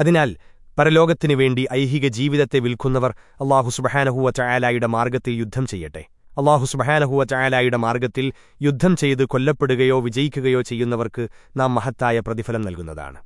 അതിനാൽ പരലോകത്തിനു വേണ്ടി ഐഹിക ജീവിതത്തെ വിൽക്കുന്നവർ അള്ളാഹുസുബഹാനഹുവ ചായാലായുടെ മാർഗത്തിൽ യുദ്ധം ചെയ്യട്ടെ. അള്ളാഹുസുബഹാനഹുവ ചായാലായുടെ മാർഗത്തിൽ യുദ്ധം ചെയ്ത് കൊല്ലപ്പെടുകയോ വിജയിക്കുകയോ ചെയ്യുന്നവർക്ക് നാം മഹത്തായ പ്രതിഫലം നൽകുന്നതാണ്.